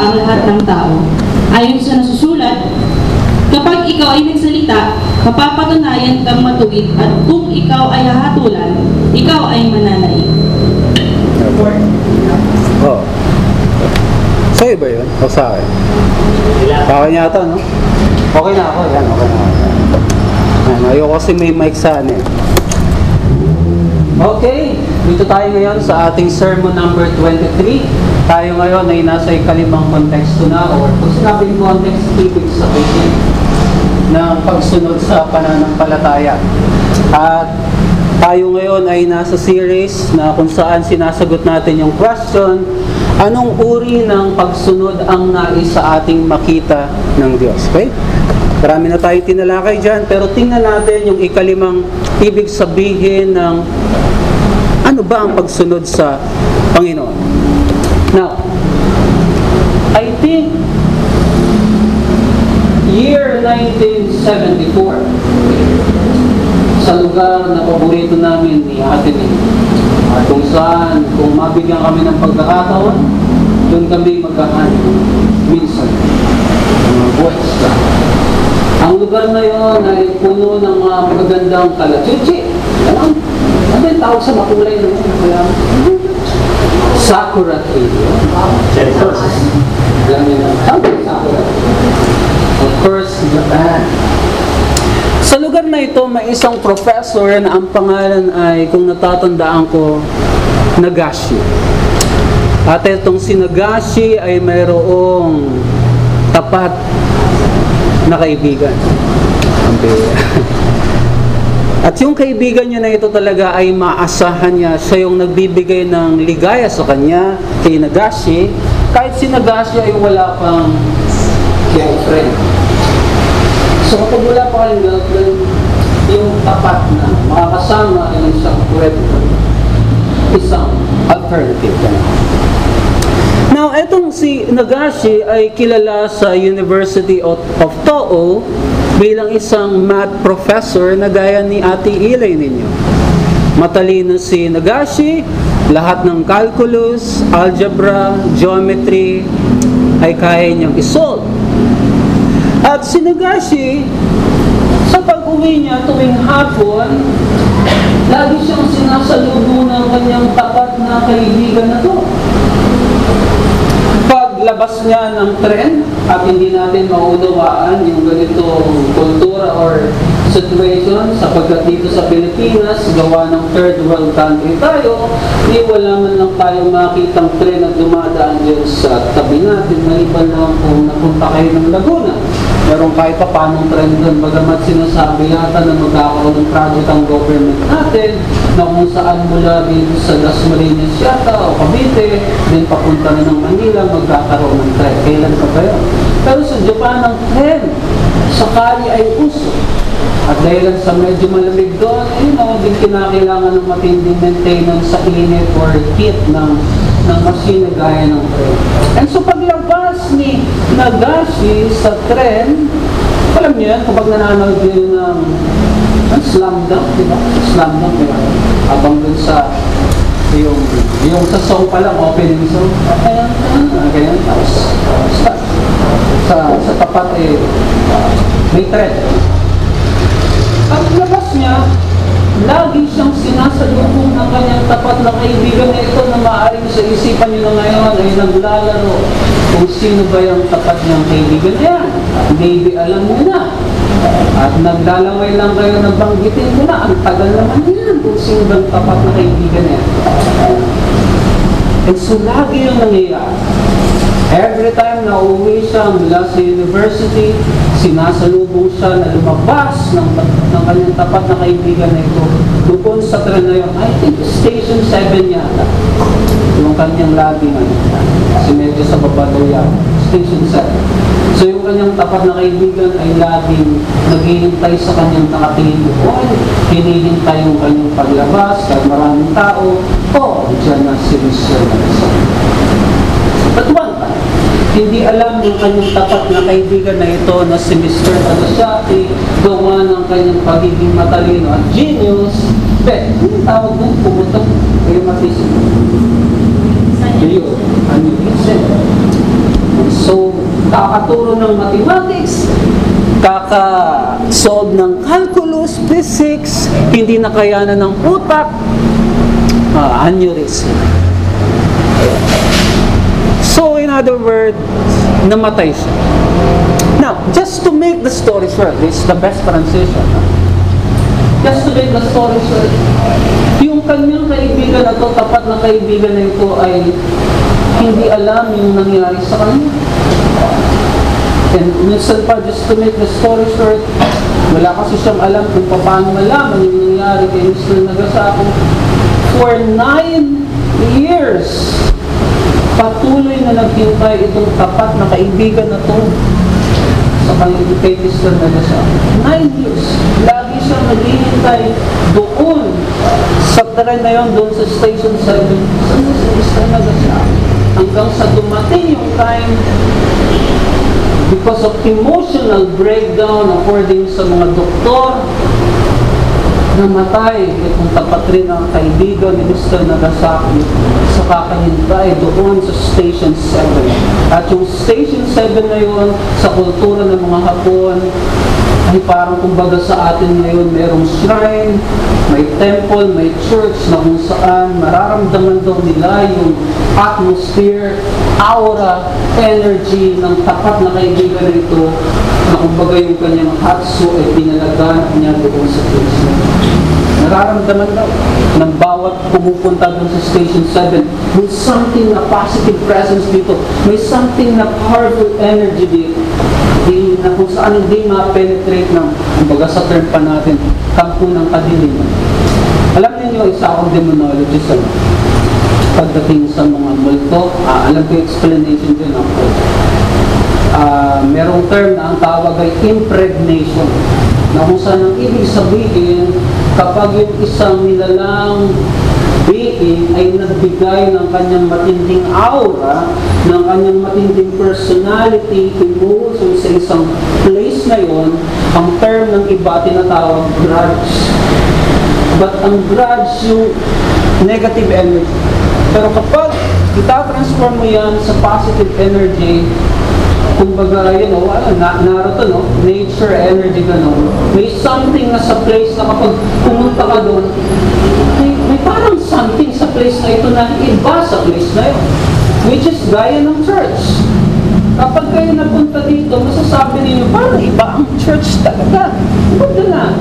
ang lahat ng tao. Ayon sa nasusulat, kapag ikaw ay nagsalita, mapapatunayan kang matuwid at kung ikaw ay hahatulan, ikaw ay mananaig. Oo. Sa'yo ba yun? O sa akin? Sa akin yata, no? Okay na ako. Yan, okay na ako. Yan, ayoko kasi may mic sa ano eh. Okay, dito tayo ngayon sa ating sermon number 23. Tayo ngayon ay nasa ikalimang konteksto na or kung sinabing context, ibig sabihin ng pagsunod sa pananampalataya. At tayo ngayon ay nasa series na kung saan sinasagot natin yung question, anong uri ng pagsunod ang nais sa ating makita ng Diyos? Okay? Marami na tayong tinalakay dyan, pero tingnan natin yung ikalimang ibig sabihin ng ano ba ang pagsunod sa Panginoon. Now, I think year 1974 sa lugar na paborito namin ni Ate. At kung saan, kung mabigyan kami ng pagkakataon, doon kami magkahan minsan. Mga buwes ka. Ang lugar na yon ay puno ng mga magagandang kalachuchi. Alam, ano yung tawag sa makulay na yun? Kaya, Sakura Sakura Of course. Sa lugar na ito, may isang professor na ang pangalan ay, kung natatandaan ko, Nagashi. At itong si Nagashi ay mayroong tapat na kaibigan. Ang. At yung kaibigan niya na ito talaga ay maasahan niya. Siya yung nagbibigay ng ligaya sa kanya, kay Nagashi. Kahit si Nagashi ay wala pang girlfriend. So kapag wala pa kayong girlfriend, yung tapat na makakasama ay isang pwede. Isang alternative ka na. Now, etong si Nagashi ay kilala sa University of, of Toho bilang isang math professor na gaya ni Ate Ilay ninyo. Matalino si Nagashi, lahat ng calculus, algebra, geometry ay kaya niyang isolve. At si Nagashi, sa pag-uwi niya tuwing hapon, lagi siyang sinasalubo ng kanyang tapat na kaibigan na to paglabas niya ng tren at hindi natin maunawaan yung ganitong kultura or situation sapagkat dito sa Pilipinas, gawa ng third world country tayo, di wala man lang tayo makitang tren na dumadaan dyan sa tabi natin, maliban lang kung napunta kayo ng Laguna. Meron kahit pa paanong trend doon, bagamat sinasabi yata na magkakaroon ng project ang government natin na kung saan mula dito sa Las Marinas yata o Cavite, then papunta na ng Manila, magkakaroon ng trend. Kailan pa yun? Pero sa Japan, ang trend sakali ay uso. At dahil sa medyo malamig doon, you know, din kinakailangan ng matinding maintenance sa init or heat ng, ng na gaya ng tren. And so paglabas ni Nagashi sa tren, alam niyo yan, kapag nananood din ng ng slam dunk, di ba? Slam dunk, di ba? Habang dun sa yung yung sa song pa lang, opening song, kaya, kaya, tapos, sa, sa, sa tapat eh, may thread. Ang labas niya, lagi siyang sinasalubong ng kanyang tapat na kaibigan na ito na maaaring sa isipan niyo na ngayon ay naglalaro kung sino ba yung tapat niyang kaibigan yan. Maybe alam niyo na. At naglalaway lang kayo na banggitin ko na. Ang tagal naman yan kung sino ba tapat na kaibigan yan. And so lagi yung nangyayari. Every time na uwi siya mula sa university, sinasalubong siya na lumabas ng, ng kanyang tapat na kaibigan na ito. Doon sa tren na yun, I think station 7 yata. Yung kanyang lagi na Kasi medyo sa baba daw yata. Station 7. So yung kanyang tapat na kaibigan ay laging naghihintay sa kanyang nakatingin doon. Hinihintay yung kanyang paglabas, kahit maraming tao. Oh, dyan na si Mr. But one time, hindi alam ng kanyang tapat na kaibigan na ito na si Mr. Agasaki, gawa ng kanyang pagiging matalino at genius. Bet, ano tawag nun? Pumutok. Kayo matisip. Ayun, ano yung isip? kakaturo ng mathematics, kaka-solve ng calculus, physics, hindi nakayanan ng utak, uh, aneurysm. So, in other words, namatay siya. Now, just to make the story short, this is the best transition. no? Just to make the story short, yung kanyang kaibigan na to, tapat na kaibigan na ito ay hindi alam yung nangyari sa kanya. And minsan pa, just to make the story short, wala kasi siyang alam kung paano malaman yung nangyari kay Mr. Nagasaki. For nine years, patuloy na naghintay itong tapat na kaibigan na to sa kay Mr. Nagasaki. Nine years. Lagi siyang naghihintay doon sa tren na yun, doon sa Station 7. Saan na si Mr. Nagasaki? Hanggang sa dumating yung time because of emotional breakdown according sa mga doktor namatay itong tapat rin ang kaibigan ni Mr. Nagasaki sa kakahintay doon sa Station 7. At yung Station 7 na yun, sa kultura ng mga Hapon, ay parang kumbaga sa atin ngayon merong shrine, may temple, may church na kung saan mararamdaman daw nila yung atmosphere, aura, energy ng tapat na kaibigan nito na kumbaga yung kanyang hatso ay pinalagaan niya doon sa yun. Nararamdaman daw ng bawat pumupunta doon sa Station 7, may something na positive presence dito, may something na powerful energy dito di, na kung saan hindi ma-penetrate ng, kumbaga sa term pa natin, kampo ng kadiliman. Alam niyo isa akong demonologist ano? pagdating sa mga multo, ah, alam ko explanation din ako. Ah, merong term na ang tawag ay impregnation na kung saan ang ibig sabihin kapag yung isang nilalang being ay nagbigay ng kanyang matinding aura, ng kanyang matinding personality, emotion sa isang place na yon, ang term ng iba tinatawag grudge. But ang grudge yung negative energy. Pero kapag itatransform mo yan sa positive energy, kumbaga, you know, ano, na, naroto, no? Nature, energy, gano'n. May something na sa place na kapag pumunta ka doon, may, may parang something sa place na ito na iba sa place na yun. Which is gaya ng church. Kapag kayo napunta dito, masasabi ninyo, parang iba ang church talaga. Punta na.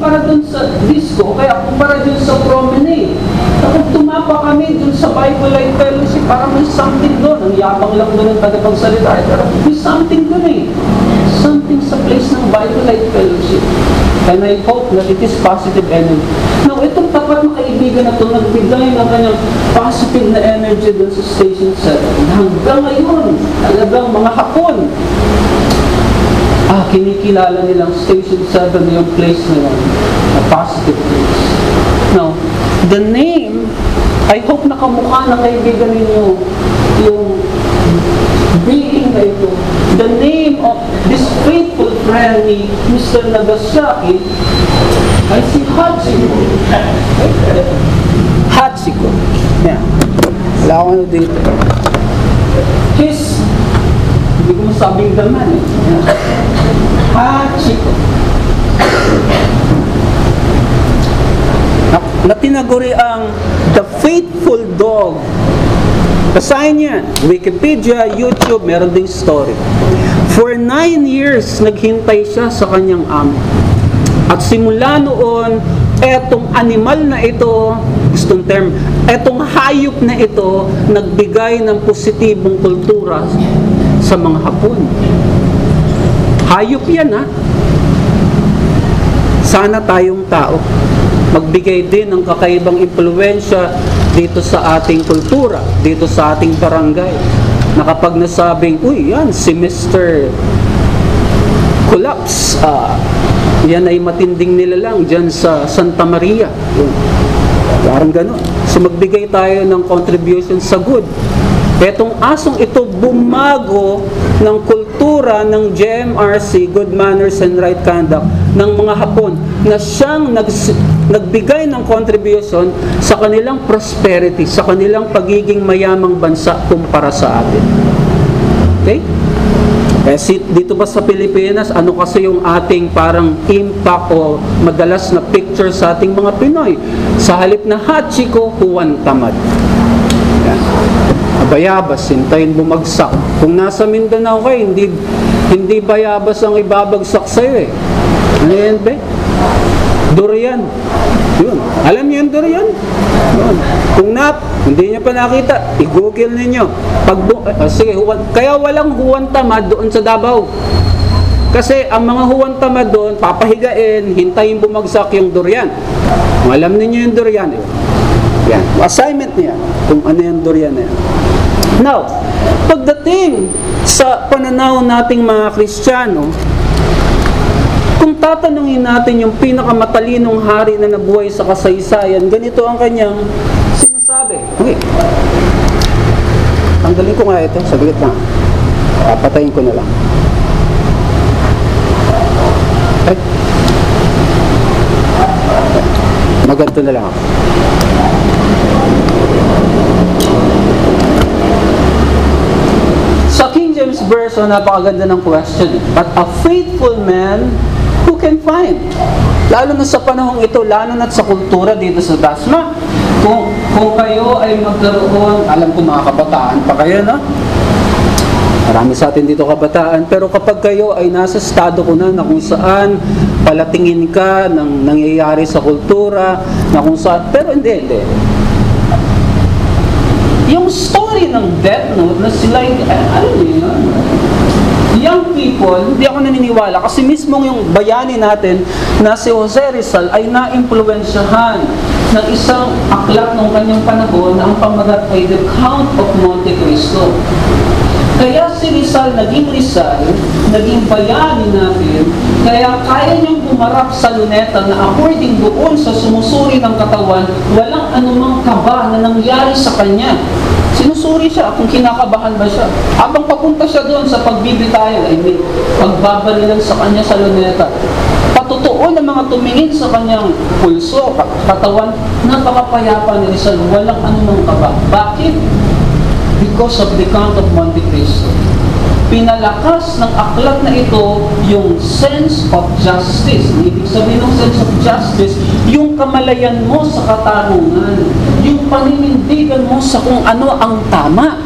Kumpara dun sa disco, kaya kumpara dun sa promenade. Kapag tumapa kami dun sa Bible Life Fellowship, parang may something doon. Ang yabang lang doon ng tagapagsalita. eh, Pero may something doon eh. Something sa place ng Bible Life Fellowship. And I hope that it is positive energy. Now, itong tapat na kaibigan na ito, nagbigay ng kanyang positive na energy doon sa Station 7. Hanggang ngayon, talagang mga hapon, ah, kinikilala nilang Station 7 na yung place na yun, a positive place. Now, the name, I hope nakamukha na kaibigan ninyo yung being na ito. The name of this faithful friend ni Mr. Nagasaki ay si Hachiko. Hachiko. Yan. Wala akong ano dito. His, hindi ko masabing daman eh. Hachiko. Na, na tinaguri ang The Faithful Dog Basahin yan. Wikipedia, YouTube, meron ding story. For nine years, naghintay siya sa kanyang amo. At simula noon, etong animal na ito, gustong term, etong hayop na ito, nagbigay ng positibong kultura sa mga Hapon. Hayop yan ha. Sana tayong tao magbigay din ng kakaibang impluensya dito sa ating kultura, dito sa ating barangay. Na nasabing, uy, yan, si Mr. Collapse, ah, yan ay matinding nilalang dyan sa Santa Maria. Parang ganun. So magbigay tayo ng contribution sa good. Etong asong ito bumago ng kultura ng GMRC, Good Manners and Right Conduct, ng mga Hapon, na siyang nags- nagbigay ng contribution sa kanilang prosperity, sa kanilang pagiging mayamang bansa kumpara sa atin. Okay? Kasi dito ba sa Pilipinas, ano kasi yung ating parang impact o madalas na picture sa ating mga Pinoy? Sa halip na hachiko, huwan tamad. Yan. Bayabas, hintayin bumagsak. Kung nasa Mindanao ka, hindi, hindi bayabas ang ibabagsak sa'yo eh. Ano yan, be? Durian. Yun. Alam niyo yung durian? Yun. Kung nap, hindi niyo pa nakita, i-google ninyo. Pag, ah, sige, huwan, kaya walang huwan tamad doon sa Davao. Kasi ang mga huwan doon, papahigain, hintayin bumagsak yung durian. Kung alam ninyo yung durian, eh. Yan. Assignment niya kung ano yung durian na yan. Now, pagdating sa pananaw nating mga Kristiyano, kung tatanungin natin yung pinakamatalinong hari na nabuhay sa kasaysayan, ganito ang kanyang sinasabi. Okay. Tanggalin ko nga ito, saglit lang. Papatayin ko na lang. Ay. Maganto na lang ako. Sa King Version, napakaganda ng question. But a faithful man who can find. Lalo na sa panahong ito, lalo na sa kultura dito sa Dasma. Kung, kung kayo ay magkaroon, alam ko mga kabataan pa kayo, no? Marami sa atin dito kabataan, pero kapag kayo ay nasa estado ko na na kung saan palatingin ka ng nangyayari sa kultura, na kung saan, pero hindi, hindi. Yung story ng Death Note na sila, eh, ano yun? Young people, hindi ako naniniwala kasi mismo yung bayani natin na si Jose Rizal ay na-impluensyahan ng isang aklat ng kanyang panahon na ang pamagat ay The Count of Monte Cristo. Kaya si Rizal naging Rizal, naging bayani natin, kaya kaya niyang pumarap sa luneta na according doon sa sumusuri ng katawan, walang anumang kaba na nangyari sa kanya. Sinusuri siya kung kinakabahan ba siya. Habang papunta siya doon sa pagbibitayan, ay may pagbabarilan sa kanya sa luneta. Patotoo ng mga tumingin sa kanyang pulso, katawan, napakapayapa ni Rizal, walang anumang kaba. Bakit? Because of the Count of Monte Cristo. Pinalakas ng aklat na ito yung sense of justice. Ibig sabihin ng sense of justice, yung kamalayan mo sa katarungan, yung paninindigan mo sa kung ano ang tama.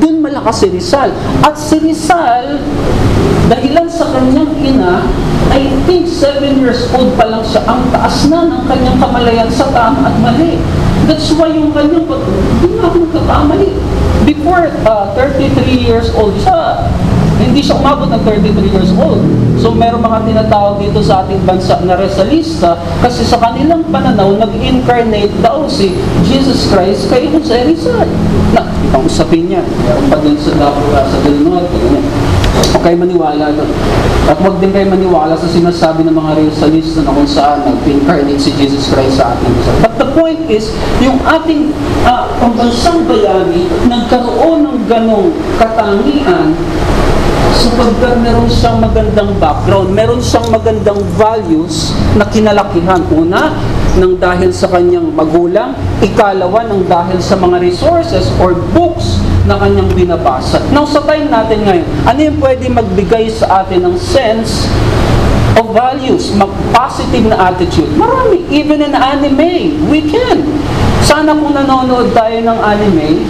Doon malakas si Rizal. At si Rizal, dahilan sa kanyang ina, I think 7 years old pa lang siya, ang taas na ng kanyang kamalayan sa tama at mali. That's why yung kanyang pag, hindi na ako nagkakamali. Before uh, 33 years old siya, hindi siya umabot ng 33 years old. So meron mga tinatawag dito sa ating bansa na Resalista kasi sa kanilang pananaw, nag-incarnate daw si Jesus Christ kay Jose Rizal. Na, ibang usapin niya. Meron pa sa, uh, sa Del Norte. Huwag kayo maniwala doon. At huwag din kayo maniwala sa sinasabi ng mga Rizalista na kung saan nag-incarnate si Jesus Christ sa ating bansa. But the point is, yung ating uh, pambansang bayani nagkaroon ng ganong katangian sapagkat meron siyang magandang background, meron siyang magandang values na kinalakihan. Una, ng dahil sa kanyang magulang, ikalawa ng dahil sa mga resources or books na kanyang binabasa. Now, sa time natin ngayon, ano yung pwede magbigay sa atin ng sense of values, mag-positive na attitude? Marami. Even in anime, we can. Sana kung nanonood tayo ng anime,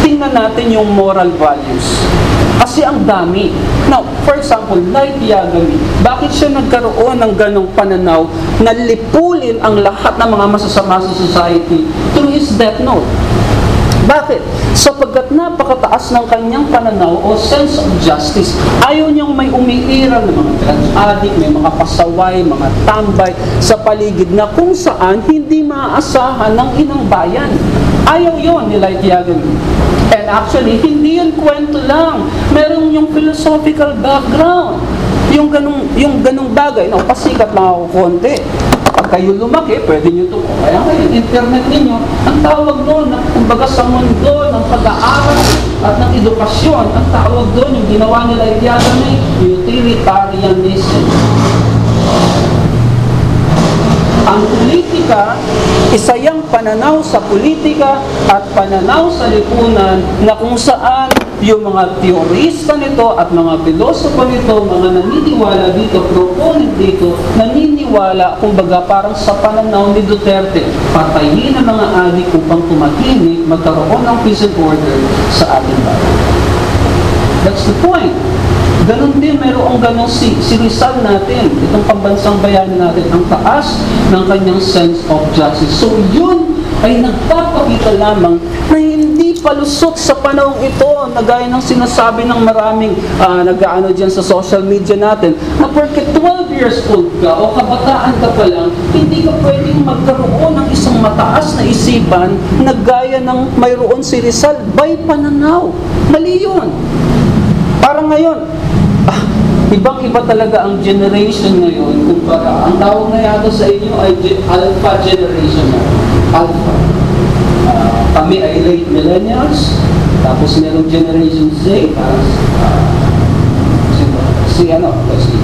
tingnan natin yung moral values. Kasi ang dami. Now, for example, Light Yagami, bakit siya nagkaroon ng ganong pananaw na lipulin ang lahat ng mga masasama sa society through his death note? Bakit? Sapagkat napakataas ng kanyang pananaw o sense of justice. Ayaw niyang may umiiral ng mga drugs addict, may mga pasaway, mga tambay sa paligid na kung saan hindi maaasahan ng inang bayan. Ayaw yon ni Yagami. And actually, hindi yun kwento lang. Meron yung philosophical background. Yung ganung, yung ganung bagay, no, pasikat lang ako. Kayo lumaki, pwede nyo ito. Kaya ngayon, internet ninyo, ang tawag doon, na, kumbaga sa mundo ng pag-aaral at ng edukasyon, ang tawag doon, yung ginawa nila Itiagami, utilitarianism. Ang politika, isa yung pananaw sa politika at pananaw sa lipunan na kung saan yung mga teorista nito at mga pilosopo nito, mga naniniwala dito, proponent dito, naniniwala, kumbaga parang sa pananaw ni Duterte, patayin ang mga adik upang tumahimik, magkaroon ng peace and order sa ating bayan. That's the point. Ganon din, mayroong ganon si, si Rizal natin, itong pambansang bayani natin, ang taas ng kanyang sense of justice. So yun ay nagpapakita lamang na palusot sa panahong ito na gaya ng sinasabi ng maraming uh, nag-ano dyan sa social media natin na porque 12 years old ka o kabataan ka pa lang, hindi ka pwedeng magkaroon ng isang mataas na isipan na gaya ng mayroon si Rizal by pananaw. Mali yun. Parang ngayon, ah, ibang-iba talaga ang generation ngayon kumpara. Ang tawag na yata sa inyo ay alpha generation na. Alpha. Kami ay late millennials, tapos merong generation Z, parang ah, sino? si ano, si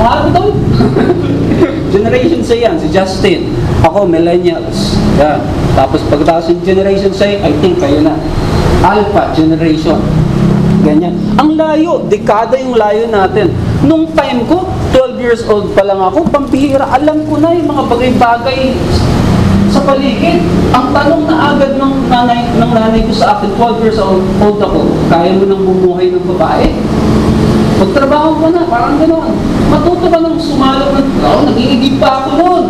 ano to? generation Z yan, si Justin. Ako, millennials. Yan. Tapos pagkatapos yung generation Z, I think kayo na. Alpha generation. Ganyan. Ang layo, dekada yung layo natin. Nung time ko, 12 years old pa lang ako, pampihira, alam ko na yung mga bagay-bagay sa paligid. Ang tanong na agad ng nanay, ng nanay ko sa akin, 12 years old, old ako, kaya mo nang bumuhay ng babae? Magtrabaho ka na, parang gano'n. Matuto ka nang sumalok ng, oh, nag-iigib pa ako noon.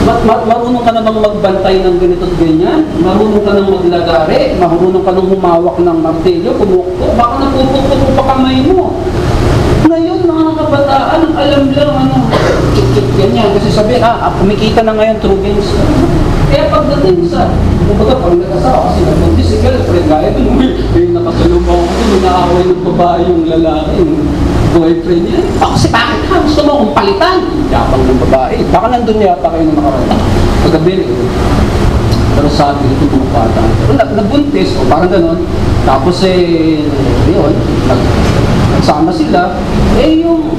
Ma- ma- marunong ka na bang magbantay ng ganito at ganyan? Marunong ka nang maglagari? Marunong ka nang humawak ng martilyo? Kumukto? Baka napupukpok mo pa kamay mo. Ngayon, mga kabataan, alam lang, ano, ganyan. Kasi sabi, ah, ah, kumikita na ngayon through games. Kaya pagdating sa, kumbaga, pag nag-asawa, kasi nabuntis, si girlfriend, gaya ito, yung nakasalubong ko, yung naaway ng babae yung lalaki, yung boyfriend niya. Ako kasi bakit ka? Gusto mo akong palitan? Yapang ng babae. Baka nandun yata kayo na nakaranta. Paggabi rin. Pero sabi mga bata. Pero nag- nabuntis, o parang ganun. Tapos eh, yun, nag, nagsama sila. Eh yung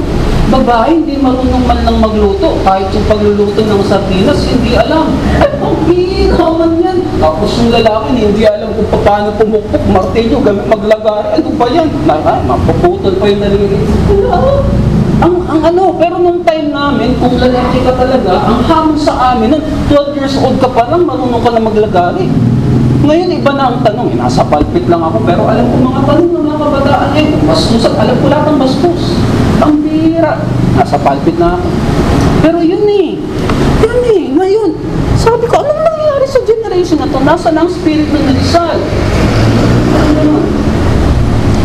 babae hindi marunong man lang magluto. Kahit yung pagluluto ng sardinas, hindi alam. Ay, ang hina man yan. Tapos yung lalaki, hindi alam kung paano pumukpok, martilyo, gamit maglagari. Ano ba yan? Na, ah, mapuputol pa yung nalilito. Wala. Ang, ang ano, pero nung time namin, kung lalaki ka talaga, ang hamon sa amin, nun, 12 years old ka pa lang, marunong ka na maglagari. Ngayon, iba na ang tanong. Eh, nasa palpit lang ako, pero alam ko mga tanong ng mga kabataan ngayon. Bastos at alam ko lahat ng bastos. Ang bira. Nasa palpit na ako. Pero yun eh. Yun eh. Ngayon, sabi ko, anong nangyayari sa generation na to? Nasa ang spirit ng Rizal?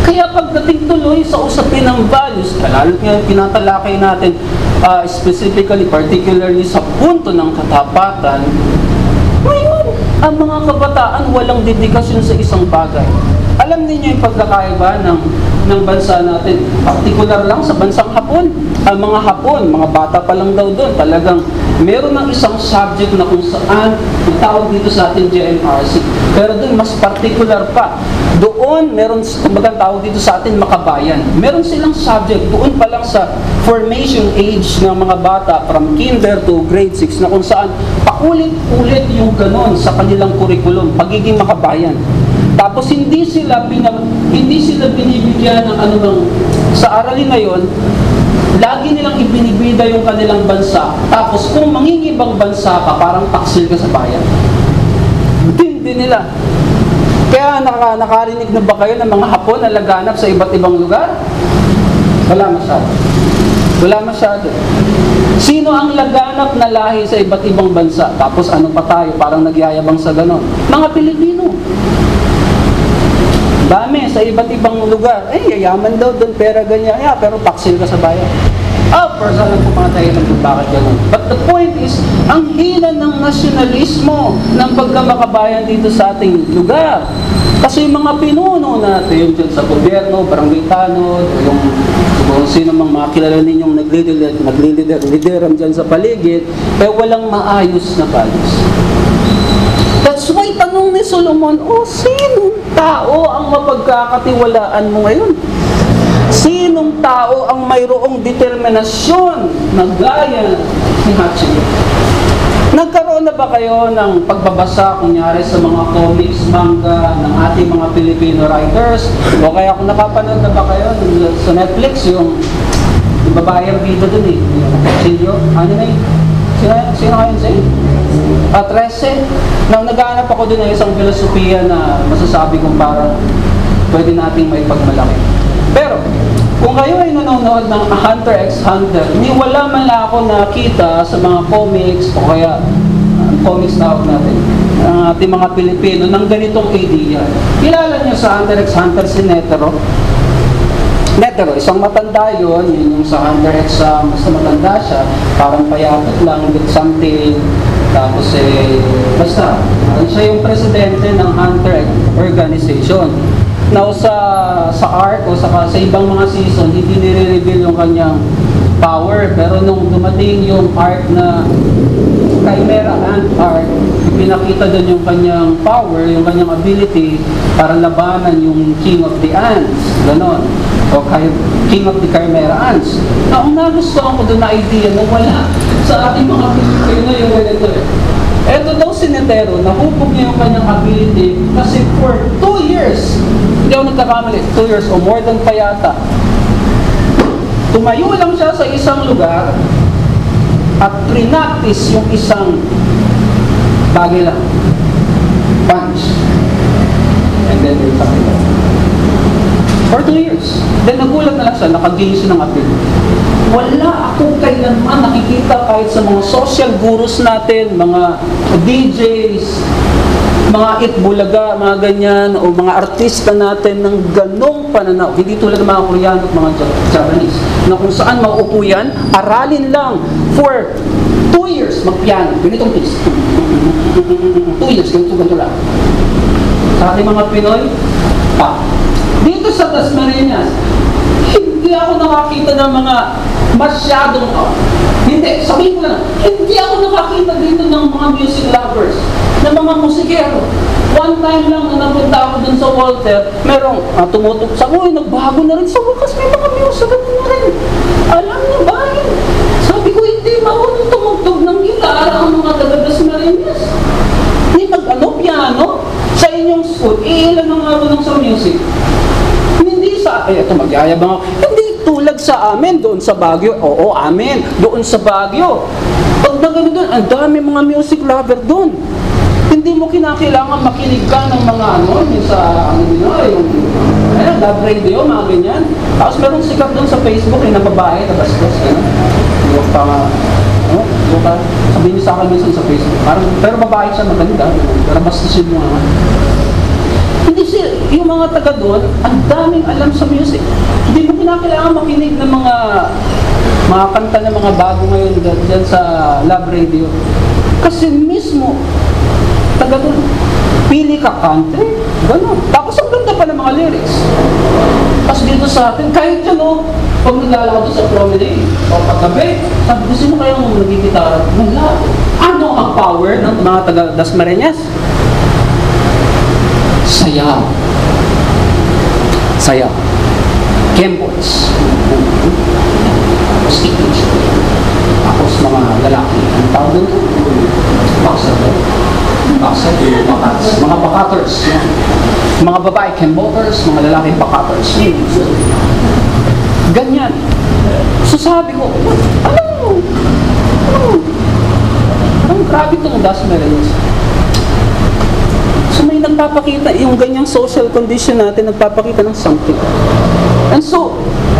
Kaya pagdating tuloy sa usapin ng values, lalo nga pinatalakay natin ah, specifically, particularly sa punto ng katapatan, ang mga kabataan walang dedikasyon sa isang bagay. Alam niyo yung pagkakaiba ng, ng bansa natin, particular lang sa bansang Hapon. Ang mga Hapon, mga bata pa lang daw doon, talagang meron ng isang subject na kung saan, ang tawag dito sa ating JMRC. Pero doon, mas particular pa. Doon, meron, kumbaga tawag dito sa atin, makabayan. Meron silang subject, doon pa lang sa formation age ng mga bata from kinder to grade 6 na kung saan paulit-ulit yung ganon sa kanilang curriculum, pagiging makabayan. Tapos hindi sila pina, hindi sila binibigyan ng ano bang sa aralin na yon, lagi nilang ibinibida yung kanilang bansa. Tapos kung mangingibang bansa ka, parang taksil ka sa bayan. Hindi nila. Kaya naka, nakarinig na ba kayo ng mga Hapon na laganap sa iba't ibang lugar? Wala masyado. Wala masyado. Sino ang laganap na lahi sa iba't ibang bansa? Tapos ano pa tayo? Parang nagyayabang sa ganon. Mga Pilipino. Dami sa iba't ibang lugar. Eh, yayaman daw doon, pera ganyan. Yeah, pero taksil ka sa bayan. Ah, personal lang pumatay ng kung bakit ganun. But the point is, ang hina ng nasyonalismo ng pagkamakabayan dito sa ating lugar. Kasi yung mga pinuno natin dyan sa gobyerno, barangay tanod, yung kung sino mang mga kilala ninyong naglilider, naglilider, lideran dyan sa paligid, eh walang maayos na values. That's why tanong ni Solomon, oh, sinong tao ang mapagkakatiwalaan mo ngayon? Sinong tao ang mayroong determinasyon na gaya ni Hatshepsut? Nagkaroon na ba kayo ng pagbabasa, kunyari, sa mga comics, manga ng ating mga Filipino writers? O kaya kung nakapanood na ba kayo sa Netflix, yung, yung babae ang bida dun eh. Yung Silvio, ano na yun? Sino, sino kayo sa'yo? Ah, 13. Nang naghahanap ako dun ng isang filosofiya na masasabi kong parang pwede nating may pagmalaki. Pero, kung kayo ay nanonood ng Hunter x Hunter, ni wala man lang ako nakita sa mga comics o kaya uh, comics tawag natin, ang ating mga Pilipino ng ganitong idea. Kilala niyo sa Hunter x Hunter si Netero? Netero, isang matanda yun, yun yung sa Hunter x, uh, basta matanda siya, parang payatot lang, with something, tapos eh, basta, uh, siya yung presidente ng Hunter organization. Now sa sa arc o sa, sa ibang mga season, hindi nire-reveal yung kanyang power. Pero nung dumating yung arc na Chimera Ant arc, pinakita doon yung kanyang power, yung kanyang ability para labanan yung King of the Ants. Ganon. O kay King of the Chimera Ants. Na ang nagustuhan ko doon na idea na wala sa ating mga Pilipino yung ganito eh. Eto daw si Netero, nahubog niya yung kanyang ability kasi for two years, hindi ako nagkakamali, two years o more than pa yata, tumayo lang siya sa isang lugar at prinactice yung isang bagay lang. Punch. And then they cut For two years. Then nagulat na lang siya, nakagain siya ng ability. Wala akong kailanman nakikita kahit sa mga social gurus natin, mga DJs, mga itbulaga, mga ganyan, o mga artista natin ng ganong pananaw. Hindi tulad ng mga Koreano at mga Japanese, na kung saan mauupo yan, aralin lang for two years magpiano. Ganitong piece. Two years, ganito, ganito lang. Sa ating mga Pinoy, pa. Dito sa Dasmariñas, hindi ako nakakita ng mga masyadong, oh, hindi, sabihin ko na, hindi ako nakakita dito ng mga music lovers, ng mga musikero. One time lang na napunta ako dun sa Walter, merong uh, tumutok sa uy, nagbago na rin sa wakas, may mga music na rin. Alam niyo ba yun? Sabi ko, hindi marunong tumugtog ng gitara ang mga taga-Dasmariñas. Hindi mag-ano, piano, sa inyong school, iilan ang marunong sa music. Hindi sa, eh, ito magyayabang ako, hindi tulad sa amin, doon sa Baguio, oo, amin, doon sa Baguio. Pag na ganun doon, ang dami mga music lover doon. Hindi mo kinakailangan makinig ka ng mga ano, sa, ano nila, yung, ayun, love radio, mga ganyan. Tapos merong sikat doon sa Facebook, yung nababae, na bastos, ano. Yung pa, ano, yung pa, sabihin niyo sa akin minsan sa Facebook, parang, pero babae siya maganda, pero bastusin mo nga. Hindi siya, yung mga taga doon, ang daming alam sa music. Hindi mo kinakailangan makinig ng mga mga kanta ng mga bago ngayon dyan, sa love radio. Kasi mismo, taga doon, pili ka country, gano'n. Tapos ang ganda pa ng mga lyrics. Tapos dito sa atin, kahit yun o, pag naglalakad sa promenade, o paggabi, sabi ko, sino kayang nagigitara? Wala. Ano ang power ng mga taga Dasmariñas? Sayaw. Sayaw. Kemboys. Tapos teenage. Tapos mga lalaki. Ang tawag doon? Boxer? Boxer? Bakats. Mga bakaters. Mga babae, kemboters. Mga lalaki, bakaters. Ganyan. So sabi ko, ano? Ano? Ang grabe itong Dasmariñas. So may nagpapakita, yung ganyang social condition natin, nagpapakita ng something. And so,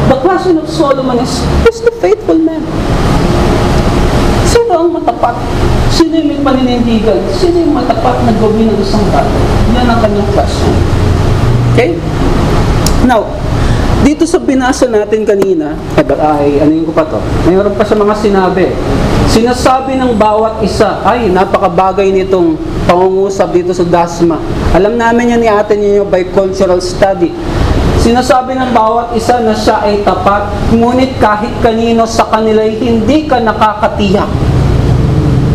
the question of Solomon is, who's the faithful man? Sino ang matapat? Sino yung may paninindigan? Sino yung matapat na gawin ng isang bagay? Yan ang kanyang question. Okay? Now, dito sa binasa natin kanina, ay, ano yung ko pa to? Mayroon pa sa mga sinabi. Sinasabi ng bawat isa, ay, napakabagay nitong pangungusap dito sa Dasma. Alam namin yan ni ate ninyo by cultural study. Sinasabi ng bawat isa na siya ay tapat, ngunit kahit kanino sa kanila hindi ka nakakatiyak.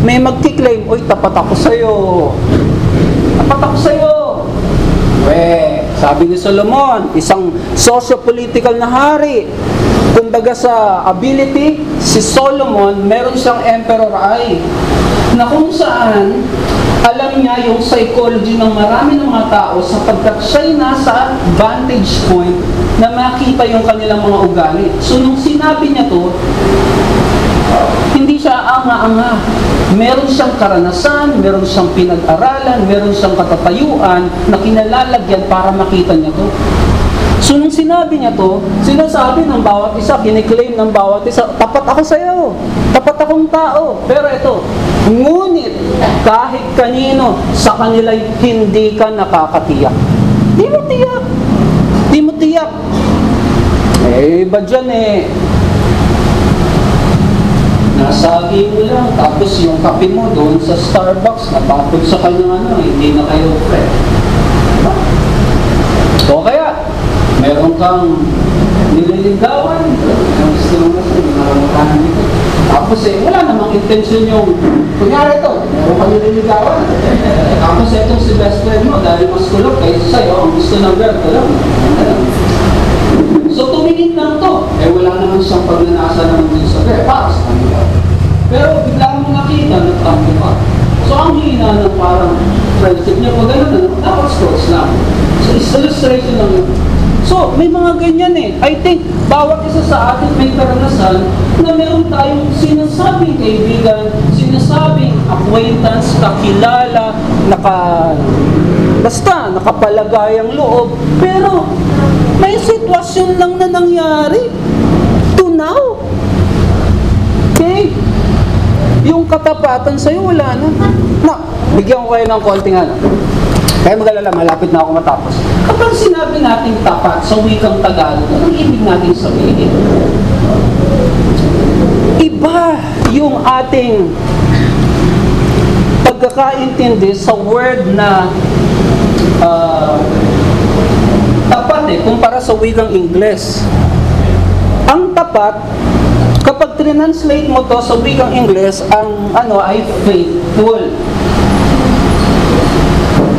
May magkiklaim, oy, tapat ako sa'yo. Tapat ako sa'yo. We, sabi ni Solomon, isang socio-political na hari. Kumbaga sa ability, si Solomon, meron siyang emperor eye. na kung saan alam niya yung psychology ng marami ng mga tao sapagkat siya'y nasa vantage point na makita yung kanilang mga ugali. So nung sinabi niya to, hindi siya anga-anga. Meron siyang karanasan, meron siyang pinag-aralan, meron siyang katatayuan na kinalalagyan para makita niya to. So nung sinabi niya to, sinasabi ng bawat isa, kiniklaim ng bawat isa, tapat ako sa iyo, tapat akong tao. Pero ito, ngunit kahit kanino sa kanila'y hindi ka nakakatiyak. Di mo tiyak. Di mo tiyak. Eh, iba dyan eh, Nasagi mo lang, tapos yung kape mo doon sa Starbucks, napapod sa kanyang ano, hindi na kayo friend. Diba? O kaya, meron kang nililigawan, yung gusto mo nasa, nakakamatahan dito. Tapos eh, wala namang intention yung, kunyari ito, meron kang nililigawan. Tapos itong si best friend mo, dahil mas kulog kaysa sa'yo, ang gusto ng girl ko lang. So tumingin lang to, eh wala naman siyang pagnanasa naman dun sa girl, para sa kanila. Pero bigla mo nakita, nagtampo ka. So ang hina ng parang friendship niya, pag gano'n, ano, dapat sports lang. So is illustration lang yun. So, may mga ganyan eh. I think, bawat isa sa atin may karanasan na meron tayong sinasabing kaibigan, sinasabing acquaintance, kakilala, naka... Basta, nakapalagay ang loob. Pero, may sitwasyon lang na nangyari. To now. Okay? Yung katapatan sa'yo, wala na. Na, bigyan ko kayo ng konting ano. Kaya mag-alala, malapit na ako matapos. Kapag sinabi nating tapat sa wikang Tagalog, anong ibig nating sabihin? Iba yung ating pagkakaintindi sa word na ah, tapat eh, kumpara sa wikang Ingles. Ang tapat, kapag translate mo to sa wikang Ingles, ang ano ay faithful.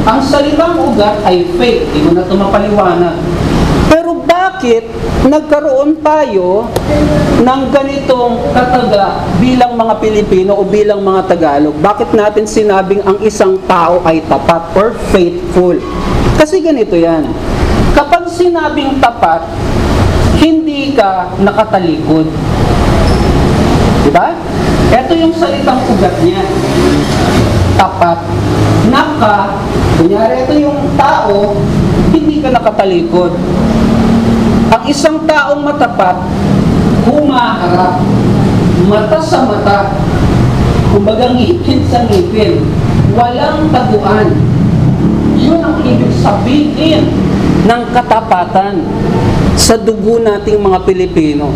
Ang salitang ugat ay faith. Hindi mo na ito mapaliwanag. Pero bakit nagkaroon tayo ng ganitong kataga bilang mga Pilipino o bilang mga Tagalog? Bakit natin sinabing ang isang tao ay tapat or faithful? Kasi ganito yan. Kapag sinabing tapat, hindi ka nakatalikod. Diba? Ito yung salitang ugat niya. Tapat. Naka, kunyari ito yung tao, hindi ka nakatalikod. Ang isang taong matapat, humaharap. Mata sa mata. Kumbaga ngipin sa ngipin. Walang taguan. Yun ang ibig sabihin ng katapatan sa dugo nating mga Pilipino.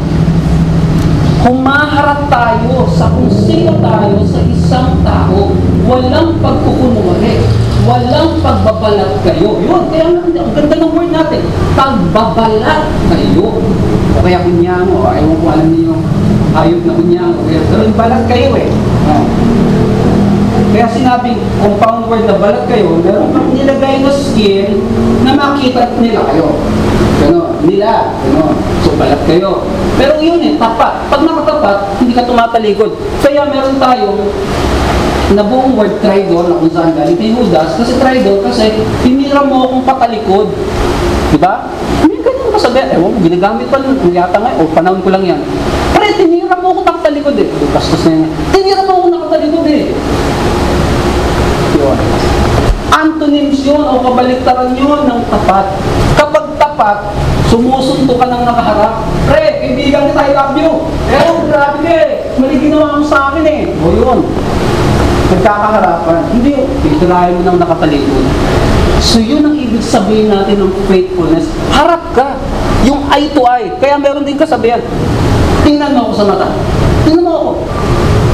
Humaharap tayo sa kung sino tayo sa isang tao. Walang pagkukunwari. Walang pagbabalat kayo. Yun, kaya ang ang ganda ng word natin. Pagbabalat kayo. O kaya kunyamo, o ewan ko alam niyo hayop na kunyamo. Kaya yung balat kayo eh. Oh. Kaya sinabing compound word na balat kayo, meron kang nilagay na skin na makita nila kayo. Gano'n, nila, gano'n. So, balat kayo. Pero yun eh, tapat. Pag nakatapat, hindi ka tumatalikod. Kaya meron tayong na buong word tridor na kung saan galing kay Judas. Kasi tridor, kasi tinira mo akong patalikod. Diba? May ganyan ka sabi. Ewan ko, ginagamit pa nun. Yata nga, o panahon ko lang yan. Pero tinira mo akong nakatalikod eh. Bastos na yan. Tinira mo akong nakatalikod eh. Yun. Antonyms yun o kabaliktaran yun ng tapat. Kapag tapat, sumusunto ka ng nakaharap. Pre, kaibigan kita, I love you. Pero grabe ka eh. Mali ginawa mo sa akin eh. O yun. Nagkakaharapan. Hindi, titirahin mo ng nakatalikod. So yun ang ibig sabihin natin ng faithfulness. Harap ka. Yung eye to eye. Kaya meron din kasabihan. Tingnan mo ako sa mata. Tingnan mo ako.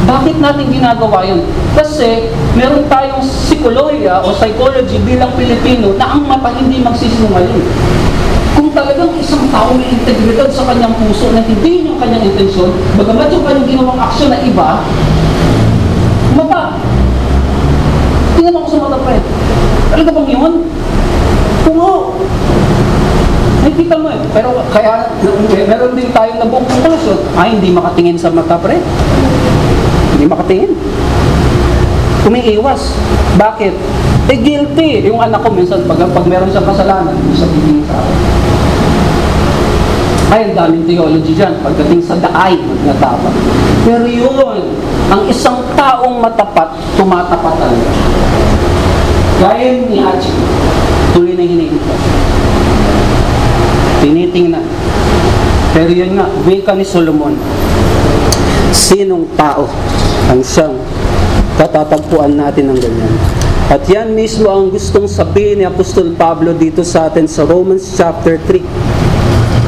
Bakit natin ginagawa yun? Kasi meron tayong psikolohiya o psychology bilang Pilipino na ang mata hindi magsisinungaling. Kung talagang isang tao may integridad sa kanyang puso na hindi yun yung kanyang intensyon, bagamat yung kanyang ginawang aksyon na iba, mata. Tingnan ako sa mata, pre. Talaga bang yun? Kung oo, nakikita mo eh. Pero kaya, meron din tayong nabuong conclusion, ay hindi makatingin sa mata, pre. Hindi makatingin. umiiwas. Bakit? Eh guilty. Yung anak ko minsan pag, pag meron siyang kasalanan, bibigyan sa akin. Ay, ang daming theology dyan. Pagdating sa daay, magnatapang. Pero yun, ang isang taong matapat, tumatapat talaga. Gaya ni Hachi, tuloy na hinihintay. Tinitingnan. Pero yun nga, wika ni Solomon, sinong tao ang siyang katatagpuan natin ng ganyan. At yan mismo ang gustong sabihin ni Apostol Pablo dito sa atin sa Romans chapter 3.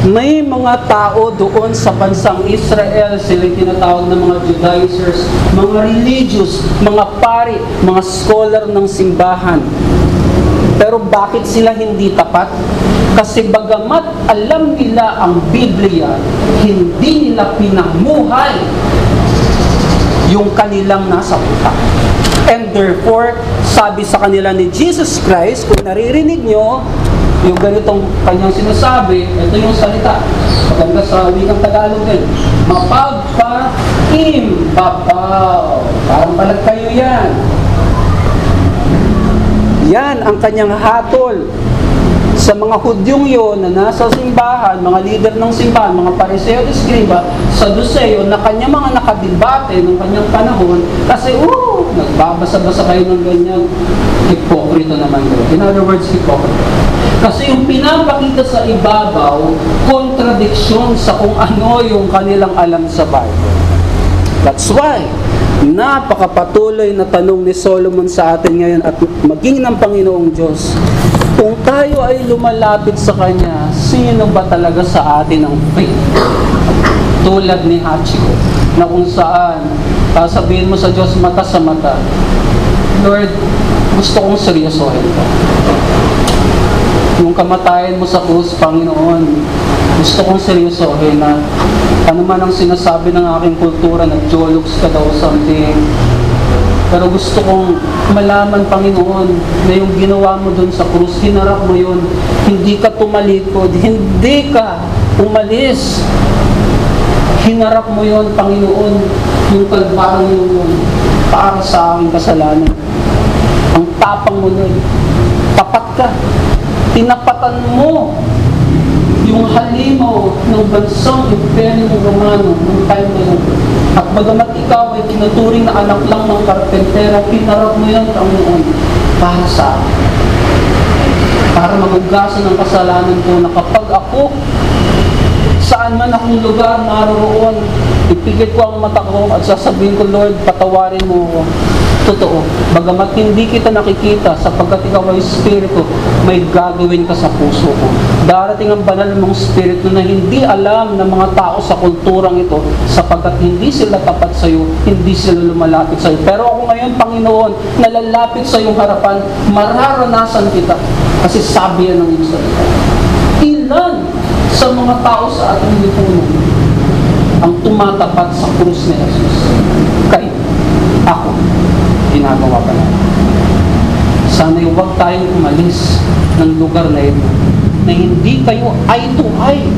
May mga tao doon sa bansang Israel, sila tinatawag ng mga Judaizers, mga religious, mga pari, mga scholar ng simbahan. Pero bakit sila hindi tapat? Kasi bagamat alam nila ang Biblia, hindi nila pinamuhay yung kanilang nasa utak. And therefore, sabi sa kanila ni Jesus Christ, kung naririnig nyo, yung ganitong kanyang sinasabi, ito yung salita. Maganda sa wikang Tagalog din. Mapagpaimbabaw. Parang balag kayo yan. Yan ang kanyang hatol sa mga Hudyong yon na nasa simbahan, mga leader ng simbahan, mga pariseo at eskriba, sa Duseo na kanya mga nakadibate ng kanyang panahon kasi, oh, nagbabasa-basa kayo ng ganyan. Hipokrito naman kayo. In other words, hipokrito. Kasi yung pinapakita sa ibabaw, kontradiksyon sa kung ano yung kanilang alam sa Bible. That's why, napakapatuloy na tanong ni Solomon sa atin ngayon at maging ng Panginoong Diyos, kung tayo ay lumalapit sa Kanya, sino ba talaga sa atin ang faith? Tulad ni Hachiko, na kung saan, sasabihin mo sa Diyos mata sa mata, Lord, gusto kong seryosohin ka. Yung kamatayan mo sa krus, Panginoon, gusto kong seryosohin na ano man ang sinasabi ng aking kultura na jologs ka daw something, pero gusto kong malaman, Panginoon, na yung ginawa mo doon sa krus, hinarap mo yun. Hindi ka tumalikod, hindi ka umalis. Hinarap mo yun, Panginoon, yung kalbarang yun para sa aking kasalanan. Ang tapang mo nun. Tapat ka. Tinapatan mo yung halimaw ng bansang Imperyo Romano ng time na yun. At bagamat ikaw ay tinuturing na anak lang ng karpentero, pinarap mo yan, Panginoon, para sa. Para magugasan ng kasalanan ko na kapag ako, saan man akong lugar naroroon, ipigit ko ang mata ko at sasabihin ko, Lord, patawarin mo. Totoo. Bagamat hindi kita nakikita sapagkat ikaw ay Espiritu, may gagawin ka sa puso ko. Darating ang banal mong Espiritu na hindi alam ng mga tao sa kulturang ito sapagkat hindi sila tapat sa iyo, hindi sila lumalapit sa iyo. Pero ako ngayon, Panginoon, nalalapit sa iyong harapan, mararanasan kita. Kasi sabi yan ng iyong salita. Ilan sa mga tao sa ating lipunan ang tumatapat sa krus ni Jesus? Kayo, ako, ginagawa pa natin. Sana'y huwag tayong umalis ng lugar na ito na hindi kayo eye to eye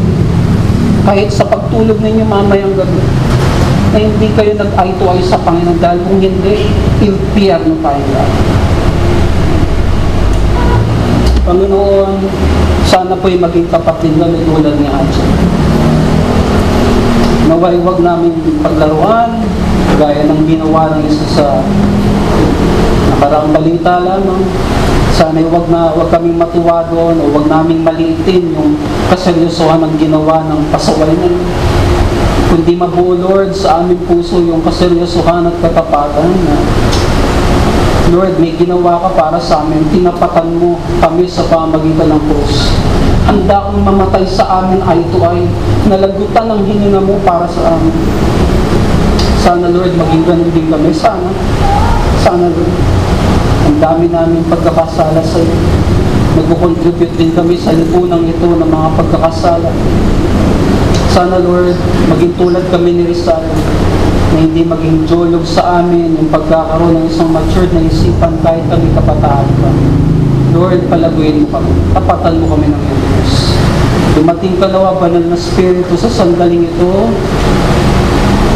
kahit sa pagtulog ninyo mamayang gabi na hindi kayo nag-eye to eye sa Panginoon dahil kung hindi, impyerno tayo lahat. Panginoon, sana po'y maging kapatid kami tulad ni Haji. Naway wag namin paglaruan, gaya ng ginawa ng isa sa nakarang balita lamang. Sana'y wag na wag kaming matuwa doon o wag naming maliitin yung kaseryosohan ng ginawa ng pasaway na. Kundi mabuo Lord sa aming puso yung kaseryosohan at katapatan na Lord, may ginawa ka para sa amin, tinapatan mo kami sa pamagitan ng krus. Handa kang mamatay sa amin eye to eye, nalagutan ang hininga mo para sa amin. Sana Lord, maging ganun din kami. Sana. Sana Lord. Ang dami namin pagkakasala sa iyo. Nag-contribute din kami sa lipunang ito ng mga pagkakasala. Sana Lord, maging tulad kami ni Rizal na hindi maging jolog sa amin yung pagkakaroon ng isang matured na isipan kahit kami kabataan pa. Lord, palaguin mo kami. Tapatan mo kami ng iyong Diyos. Dumating ka nawa banal na Espiritu sa sandaling ito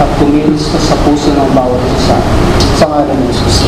at kumilos ka sa puso ng bawat isa. Sa ngalan ng Jesus.